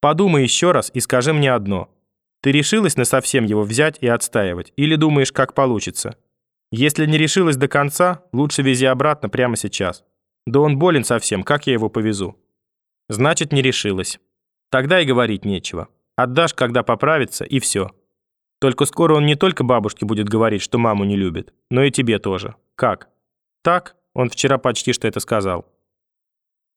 Подумай еще раз и скажи мне одно. Ты решилась на совсем его взять и отстаивать? Или думаешь, как получится? Если не решилась до конца, лучше вези обратно прямо сейчас. Да он болен совсем, как я его повезу? Значит, не решилась. Тогда и говорить нечего. Отдашь, когда поправится, и все. Только скоро он не только бабушке будет говорить, что маму не любит, но и тебе тоже. Как? Так? Он вчера почти что это сказал.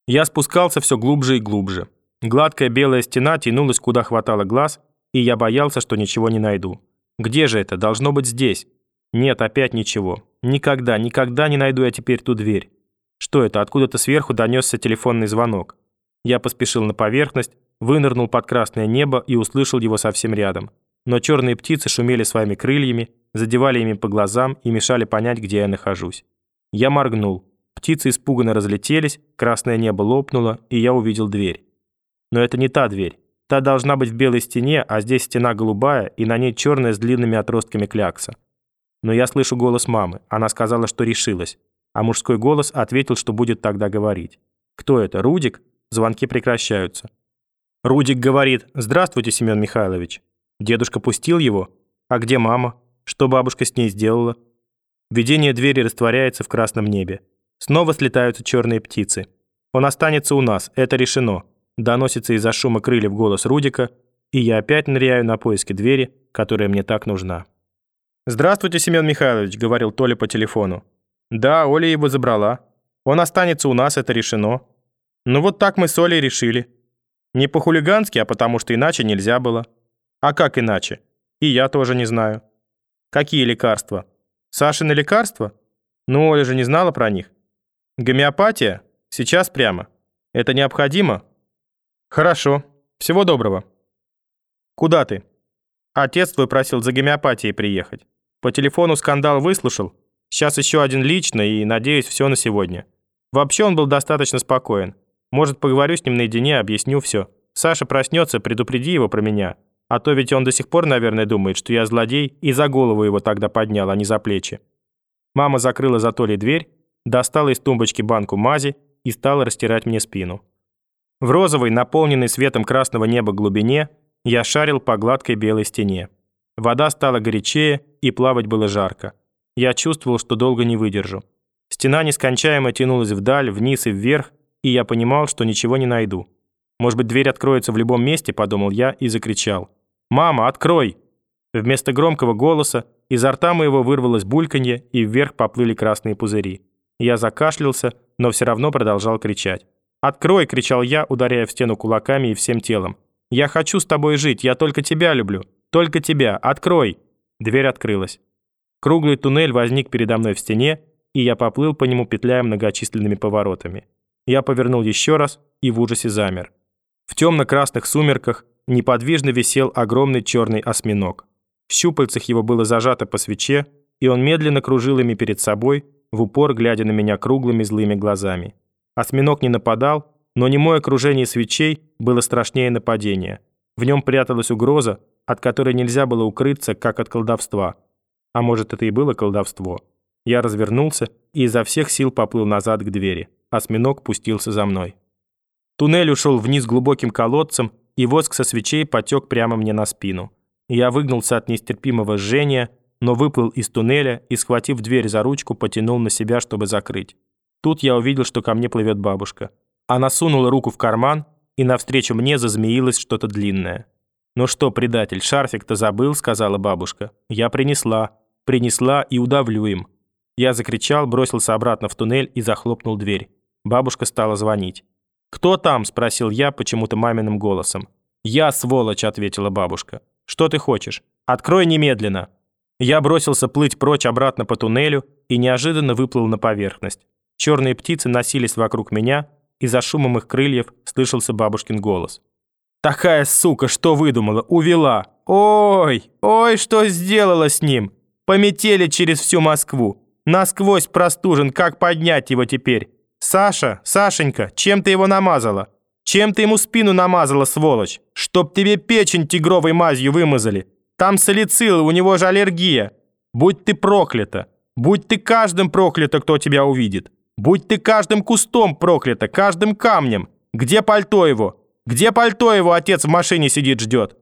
Я спускался все глубже и глубже. Гладкая белая стена тянулась, куда хватало глаз, и я боялся, что ничего не найду. Где же это? Должно быть здесь. Нет, опять ничего. Никогда, никогда не найду я теперь ту дверь. Что это? Откуда-то сверху донесся телефонный звонок. Я поспешил на поверхность, вынырнул под красное небо и услышал его совсем рядом но черные птицы шумели своими крыльями, задевали ими по глазам и мешали понять, где я нахожусь. Я моргнул. Птицы испуганно разлетелись, красное небо лопнуло, и я увидел дверь. Но это не та дверь. Та должна быть в белой стене, а здесь стена голубая, и на ней черная с длинными отростками клякса. Но я слышу голос мамы. Она сказала, что решилась. А мужской голос ответил, что будет тогда говорить. Кто это, Рудик? Звонки прекращаются. Рудик говорит «Здравствуйте, Семен Михайлович». Дедушка пустил его? А где мама? Что бабушка с ней сделала? Видение двери растворяется в красном небе. Снова слетаются черные птицы. Он останется у нас, это решено. Доносится из-за шума крыльев голос Рудика, и я опять ныряю на поиски двери, которая мне так нужна. «Здравствуйте, Семен Михайлович», — говорил Толя по телефону. «Да, Оля его забрала. Он останется у нас, это решено. Ну вот так мы с Олей решили. Не по-хулигански, а потому что иначе нельзя было». А как иначе? И я тоже не знаю. Какие лекарства? Сашины лекарства? Ну, Оля же не знала про них. Гомеопатия? Сейчас прямо. Это необходимо? Хорошо. Всего доброго. Куда ты? Отец твой просил за гомеопатией приехать. По телефону скандал выслушал. Сейчас еще один лично и, надеюсь, все на сегодня. Вообще он был достаточно спокоен. Может, поговорю с ним наедине, объясню все. Саша проснется, предупреди его про меня. А то ведь он до сих пор, наверное, думает, что я злодей и за голову его тогда поднял, а не за плечи. Мама закрыла за Толей дверь, достала из тумбочки банку мази и стала растирать мне спину. В розовой, наполненной светом красного неба глубине, я шарил по гладкой белой стене. Вода стала горячее, и плавать было жарко. Я чувствовал, что долго не выдержу. Стена нескончаемо тянулась вдаль, вниз и вверх, и я понимал, что ничего не найду. Может быть, дверь откроется в любом месте, подумал я и закричал. «Мама, открой!» Вместо громкого голоса изо рта моего вырвалось бульканье, и вверх поплыли красные пузыри. Я закашлялся, но все равно продолжал кричать. «Открой!» – кричал я, ударяя в стену кулаками и всем телом. «Я хочу с тобой жить, я только тебя люблю. Только тебя. Открой!» Дверь открылась. Круглый туннель возник передо мной в стене, и я поплыл по нему, петляя многочисленными поворотами. Я повернул еще раз и в ужасе замер. В темно-красных сумерках неподвижно висел огромный черный осьминог. В щупальцах его было зажато по свече, и он медленно кружил ими перед собой, в упор глядя на меня круглыми злыми глазами. Осьминог не нападал, но немое окружение свечей было страшнее нападения. В нем пряталась угроза, от которой нельзя было укрыться, как от колдовства. А может, это и было колдовство. Я развернулся и изо всех сил поплыл назад к двери. Осьминог пустился за мной. Туннель ушел вниз глубоким колодцем, и воск со свечей потек прямо мне на спину. Я выгнулся от нестерпимого жжения, но выплыл из туннеля и, схватив дверь за ручку, потянул на себя, чтобы закрыть. Тут я увидел, что ко мне плывет бабушка. Она сунула руку в карман, и навстречу мне зазмеилось что-то длинное. «Ну что, предатель, шарфик-то забыл?» — сказала бабушка. «Я принесла. Принесла и удавлю им». Я закричал, бросился обратно в туннель и захлопнул дверь. Бабушка стала звонить. «Кто там?» – спросил я почему-то маминым голосом. «Я, сволочь», – ответила бабушка. «Что ты хочешь? Открой немедленно!» Я бросился плыть прочь обратно по туннелю и неожиданно выплыл на поверхность. Черные птицы носились вокруг меня, и за шумом их крыльев слышался бабушкин голос. «Такая сука, что выдумала? Увела! Ой, ой, что сделала с ним? Пометели через всю Москву. Насквозь простужен, как поднять его теперь? «Саша, Сашенька, чем ты его намазала? Чем ты ему спину намазала, сволочь? Чтоб тебе печень тигровой мазью вымазали. Там салицилы, у него же аллергия. Будь ты проклята. Будь ты каждым проклята, кто тебя увидит. Будь ты каждым кустом проклята, каждым камнем. Где пальто его? Где пальто его отец в машине сидит ждет?»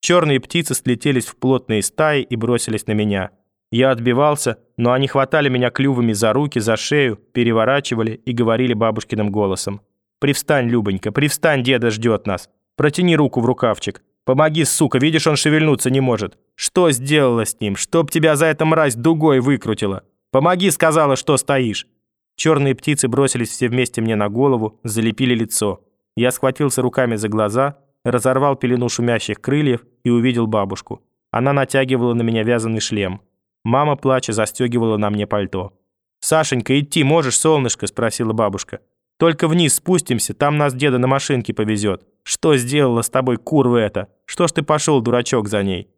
Черные птицы слетелись в плотные стаи и бросились на меня. Я отбивался, но они хватали меня клювами за руки, за шею, переворачивали и говорили бабушкиным голосом. «Привстань, Любонька, привстань, деда ждет нас. Протяни руку в рукавчик. Помоги, сука, видишь, он шевельнуться не может. Что сделала с ним? Чтоб тебя за это мразь дугой выкрутила? Помоги, сказала, что стоишь». Черные птицы бросились все вместе мне на голову, залепили лицо. Я схватился руками за глаза, разорвал пелену шумящих крыльев и увидел бабушку. Она натягивала на меня вязаный шлем. Мама, плача, застегивала на мне пальто. «Сашенька, идти можешь, солнышко?» – спросила бабушка. «Только вниз спустимся, там нас деда на машинке повезет. Что сделала с тобой курва эта? Что ж ты пошел, дурачок, за ней?»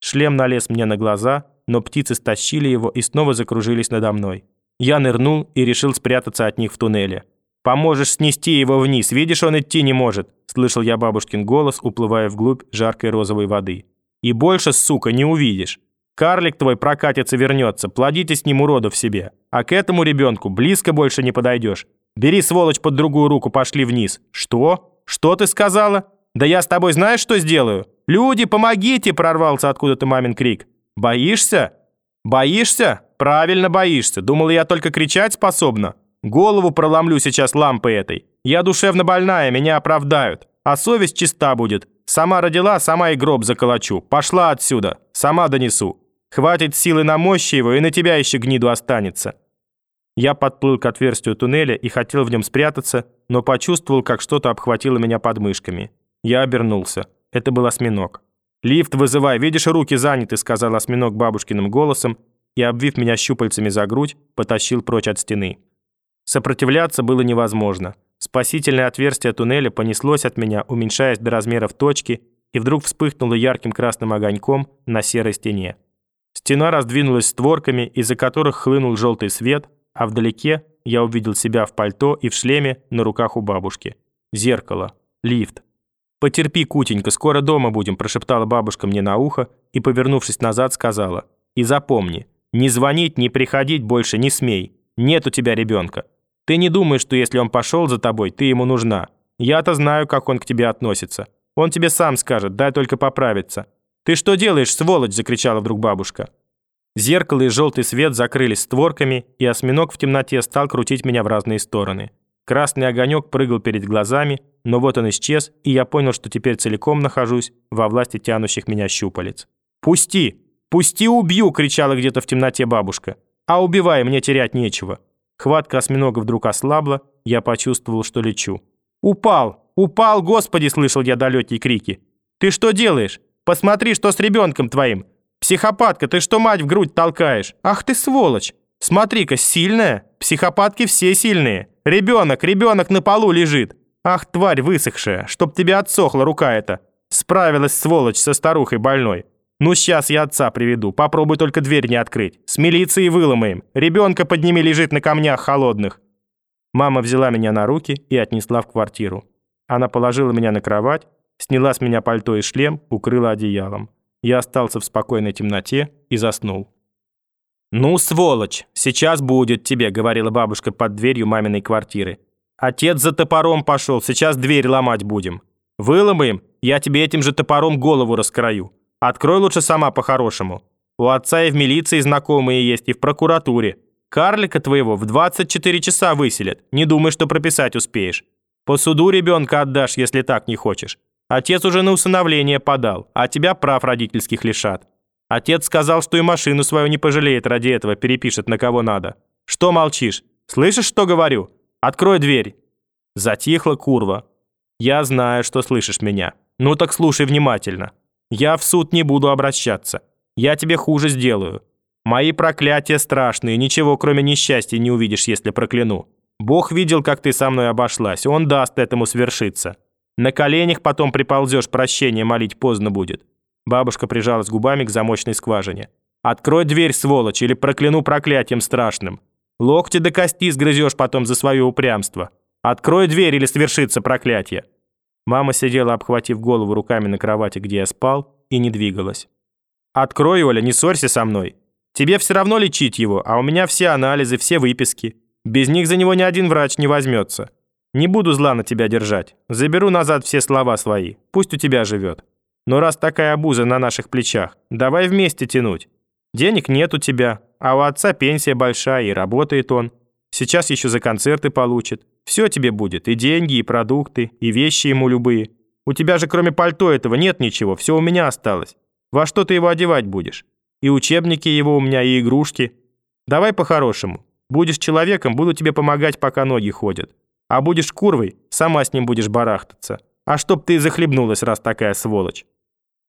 Шлем налез мне на глаза, но птицы стащили его и снова закружились надо мной. Я нырнул и решил спрятаться от них в туннеле. «Поможешь снести его вниз, видишь, он идти не может», слышал я бабушкин голос, уплывая вглубь жаркой розовой воды. «И больше, сука, не увидишь. Карлик твой прокатится вернется, плодите с ним уродов себе. А к этому ребенку близко больше не подойдешь. Бери, сволочь, под другую руку, пошли вниз». «Что? Что ты сказала? Да я с тобой знаешь, что сделаю? Люди, помогите!» прорвался откуда-то мамин крик. «Боишься? Боишься? Правильно боишься. Думал, я только кричать способна. Голову проломлю сейчас лампой этой. Я душевно больная, меня оправдают. А совесть чиста будет. Сама родила, сама и гроб заколочу. Пошла отсюда. Сама донесу. Хватит силы на мощи его, и на тебя еще гниду останется». Я подплыл к отверстию туннеля и хотел в нем спрятаться, но почувствовал, как что-то обхватило меня подмышками. Я обернулся. Это был осьминог. «Лифт вызывай, видишь, руки заняты», — сказал осьминог бабушкиным голосом и, обвив меня щупальцами за грудь, потащил прочь от стены. Сопротивляться было невозможно. Спасительное отверстие туннеля понеслось от меня, уменьшаясь до размеров точки, и вдруг вспыхнуло ярким красным огоньком на серой стене. Стена раздвинулась створками, из-за которых хлынул желтый свет, а вдалеке я увидел себя в пальто и в шлеме на руках у бабушки. Зеркало. Лифт. «Потерпи, Кутенька, скоро дома будем», прошептала бабушка мне на ухо и, повернувшись назад, сказала. «И запомни, не звонить, не приходить больше не смей. Нет у тебя ребенка. Ты не думаешь, что если он пошел за тобой, ты ему нужна. Я-то знаю, как он к тебе относится. Он тебе сам скажет, дай только поправиться. Ты что делаешь, сволочь?» – закричала вдруг бабушка. Зеркало и желтый свет закрылись створками, и осьминог в темноте стал крутить меня в разные стороны. Красный огонек прыгал перед глазами, но вот он исчез, и я понял, что теперь целиком нахожусь во власти тянущих меня щупалец. «Пусти! Пусти, убью!» – кричала где-то в темноте бабушка. «А убивай, мне терять нечего». Хватка осьминога вдруг ослабла, я почувствовал, что лечу. «Упал! Упал, Господи!» – слышал я далекие крики. «Ты что делаешь? Посмотри, что с ребенком твоим! Психопатка, ты что мать в грудь толкаешь? Ах ты сволочь! Смотри-ка, сильная! Психопатки все сильные! Ребенок, ребенок на полу лежит! Ах, тварь высохшая, чтоб тебе отсохла рука эта! Справилась, сволочь, со старухой больной!» «Ну, сейчас я отца приведу. Попробуй только дверь не открыть. С милицией выломаем. Ребенка подними лежит на камнях холодных». Мама взяла меня на руки и отнесла в квартиру. Она положила меня на кровать, сняла с меня пальто и шлем, укрыла одеялом. Я остался в спокойной темноте и заснул. «Ну, сволочь, сейчас будет тебе», — говорила бабушка под дверью маминой квартиры. «Отец за топором пошел, сейчас дверь ломать будем. Выломаем, я тебе этим же топором голову раскрою. Открой лучше сама по-хорошему. У отца и в милиции знакомые есть, и в прокуратуре. Карлика твоего в 24 часа выселят. Не думай, что прописать успеешь. По суду ребенка отдашь, если так не хочешь. Отец уже на усыновление подал, а тебя прав родительских лишат. Отец сказал, что и машину свою не пожалеет ради этого, перепишет на кого надо. Что молчишь? Слышишь, что говорю? Открой дверь. Затихла курва. Я знаю, что слышишь меня. Ну так слушай внимательно. Я в суд не буду обращаться. Я тебе хуже сделаю. Мои проклятия страшные, ничего кроме несчастья не увидишь, если прокляну. Бог видел, как ты со мной обошлась, он даст этому свершиться. На коленях потом приползешь, прощения молить поздно будет». Бабушка прижалась губами к замочной скважине. «Открой дверь, сволочь, или прокляну проклятием страшным. Локти до кости сгрызешь потом за свое упрямство. Открой дверь, или свершится проклятие». Мама сидела, обхватив голову руками на кровати, где я спал, и не двигалась. «Открой, Оля, не ссорься со мной. Тебе все равно лечить его, а у меня все анализы, все выписки. Без них за него ни один врач не возьмется. Не буду зла на тебя держать. Заберу назад все слова свои. Пусть у тебя живет. Но раз такая обуза на наших плечах, давай вместе тянуть. Денег нет у тебя, а у отца пенсия большая, и работает он. Сейчас еще за концерты получит. Все тебе будет, и деньги, и продукты, и вещи ему любые. У тебя же кроме пальто этого нет ничего, все у меня осталось. Во что ты его одевать будешь? И учебники его у меня, и игрушки. Давай по-хорошему. Будешь человеком, буду тебе помогать, пока ноги ходят. А будешь курвой, сама с ним будешь барахтаться. А чтоб ты захлебнулась, раз такая сволочь.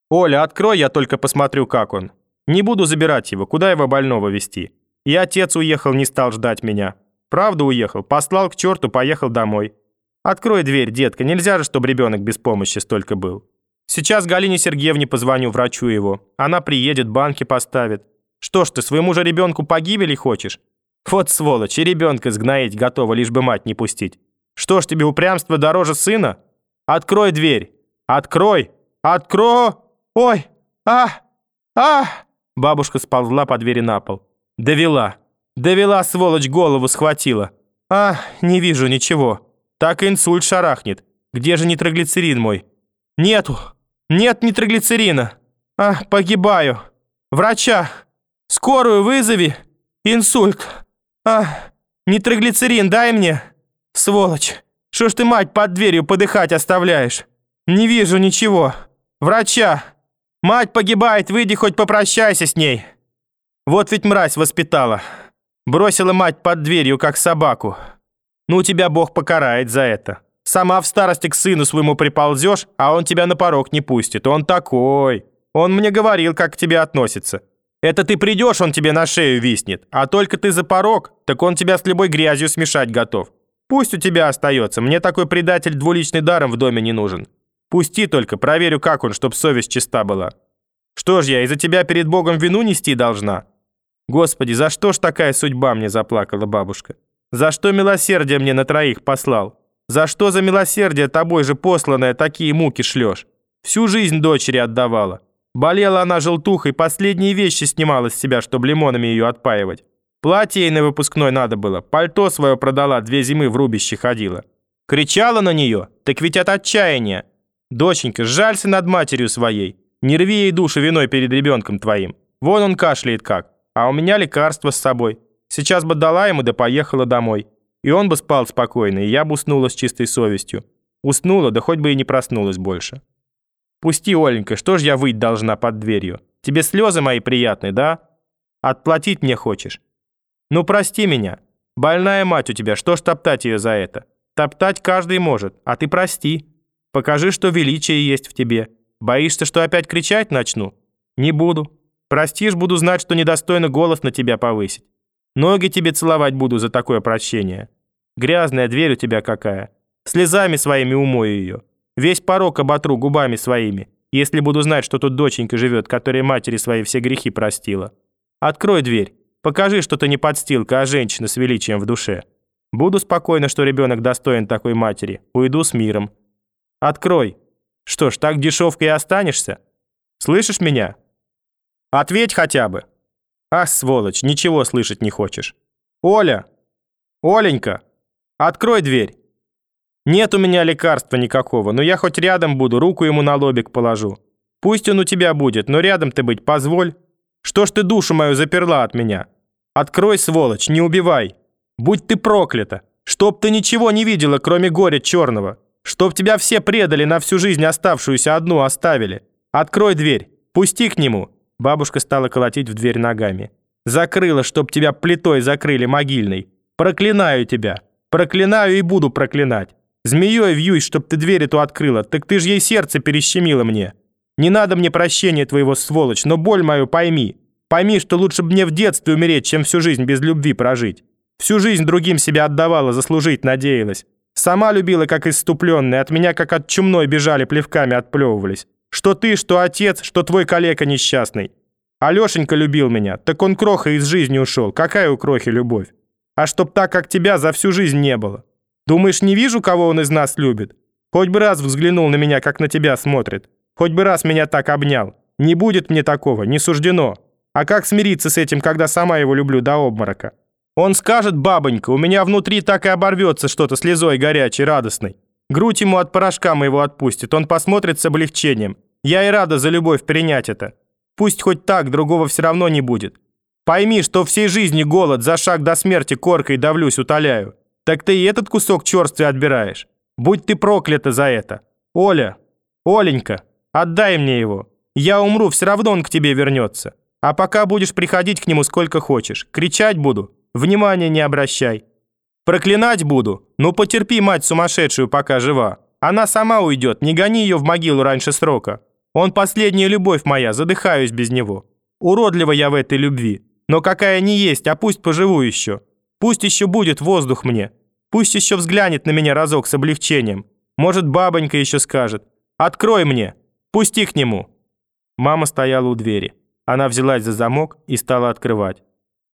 Оля, открой, я только посмотрю, как он. Не буду забирать его, куда его больного вести. И отец уехал, не стал ждать меня. Правда уехал, послал к черту, поехал домой. Открой дверь, детка, нельзя же, чтобы ребенок без помощи столько был. Сейчас Галине Сергеевне позвоню, врачу его. Она приедет, банки поставит. Что ж ты, своему же ребенку погибели хочешь? Вот сволочь, и ребенка сгноить готова, лишь бы мать не пустить. Что ж тебе упрямство дороже сына? Открой дверь. Открой. Открой. Ой. А. А. Бабушка сползла по двери на пол. Довела. Довела, сволочь, голову схватила. А, не вижу ничего. Так инсульт шарахнет. Где же нитроглицерин мой? Нету. Нет нитроглицерина. А, погибаю. Врача. Скорую вызови. Инсульт. А, нитроглицерин дай мне. Сволочь. Что ж ты мать под дверью подыхать оставляешь? Не вижу ничего. Врача. Мать погибает, выйди хоть попрощайся с ней. Вот ведь мразь воспитала. Бросила мать под дверью, как собаку. Ну, тебя Бог покарает за это. Сама в старости к сыну своему приползешь, а он тебя на порог не пустит. Он такой. Он мне говорил, как к тебе относится. Это ты придешь, он тебе на шею виснет. А только ты за порог, так он тебя с любой грязью смешать готов. Пусть у тебя остается. Мне такой предатель двуличный даром в доме не нужен. Пусти только, проверю, как он, чтоб совесть чиста была. Что ж я, из-за тебя перед Богом вину нести должна? Господи, за что ж такая судьба мне заплакала бабушка? За что милосердие мне на троих послал? За что за милосердие тобой же посланное такие муки шлешь? Всю жизнь дочери отдавала. Болела она желтухой, последние вещи снимала с себя, чтобы лимонами ее отпаивать. Платье ей на выпускной надо было, пальто свое продала, две зимы в рубище ходила. Кричала на нее, так ведь от отчаяния. Доченька, жалься над матерью своей. Не рви ей душу виной перед ребенком твоим. Вон он кашляет как. А у меня лекарство с собой. Сейчас бы дала ему, да поехала домой. И он бы спал спокойно, и я бы уснула с чистой совестью. Уснула, да хоть бы и не проснулась больше. Пусти, Оленька, что ж я выть должна под дверью? Тебе слезы мои приятные, да? Отплатить мне хочешь? Ну, прости меня. Больная мать у тебя, что ж топтать ее за это? Топтать каждый может, а ты прости. Покажи, что величие есть в тебе. Боишься, что опять кричать начну? Не буду. Простишь, буду знать, что недостойно голос на тебя повысить. Ноги тебе целовать буду за такое прощение. Грязная дверь у тебя какая. Слезами своими умою ее. Весь порог оботру губами своими, если буду знать, что тут доченька живет, которая матери свои все грехи простила. Открой дверь. Покажи, что ты не подстилка, а женщина с величием в душе. Буду спокойно, что ребенок достоин такой матери. Уйду с миром. Открой. Что ж, так дешевкой и останешься? Слышишь меня? Ответь хотя бы. Ах, сволочь, ничего слышать не хочешь. Оля! Оленька! Открой дверь. Нет у меня лекарства никакого, но я хоть рядом буду, руку ему на лобик положу. Пусть он у тебя будет, но рядом ты быть позволь. Что ж ты душу мою заперла от меня? Открой, сволочь, не убивай. Будь ты проклята. Чтоб ты ничего не видела, кроме горя черного. Чтоб тебя все предали, на всю жизнь оставшуюся одну оставили. Открой дверь, пусти к нему. Бабушка стала колотить в дверь ногами. «Закрыла, чтоб тебя плитой закрыли могильной. Проклинаю тебя. Проклинаю и буду проклинать. Змеей вьюсь, чтоб ты дверь эту открыла, так ты ж ей сердце перещемила мне. Не надо мне прощения твоего, сволочь, но боль мою пойми. Пойми, что лучше бы мне в детстве умереть, чем всю жизнь без любви прожить. Всю жизнь другим себя отдавала, заслужить надеялась. Сама любила, как иступленная, от меня, как от чумной, бежали, плевками отплевывались. Что ты, что отец, что твой коллега несчастный. Алешенька любил меня, так он кроха из жизни ушел. Какая у крохи любовь? А чтоб так, как тебя, за всю жизнь не было. Думаешь, не вижу, кого он из нас любит? Хоть бы раз взглянул на меня, как на тебя смотрит. Хоть бы раз меня так обнял. Не будет мне такого, не суждено. А как смириться с этим, когда сама его люблю до обморока? Он скажет, бабонька, у меня внутри так и оборвется что-то слезой горячей, радостной. Грудь ему от порошка моего отпустит, он посмотрит с облегчением. Я и рада за любовь принять это. Пусть хоть так, другого все равно не будет. Пойми, что всей жизни голод, за шаг до смерти коркой давлюсь, утоляю. Так ты и этот кусок черствия отбираешь. Будь ты проклята за это. Оля, Оленька, отдай мне его. Я умру, все равно он к тебе вернется. А пока будешь приходить к нему сколько хочешь. Кричать буду, внимания не обращай. Проклинать буду, ну потерпи мать сумасшедшую, пока жива. Она сама уйдет, не гони ее в могилу раньше срока. Он последняя любовь моя, задыхаюсь без него. Уродлива я в этой любви. Но какая не есть, а пусть поживу еще. Пусть еще будет воздух мне. Пусть еще взглянет на меня разок с облегчением. Может, бабонька еще скажет. «Открой мне! Пусти к нему!» Мама стояла у двери. Она взялась за замок и стала открывать.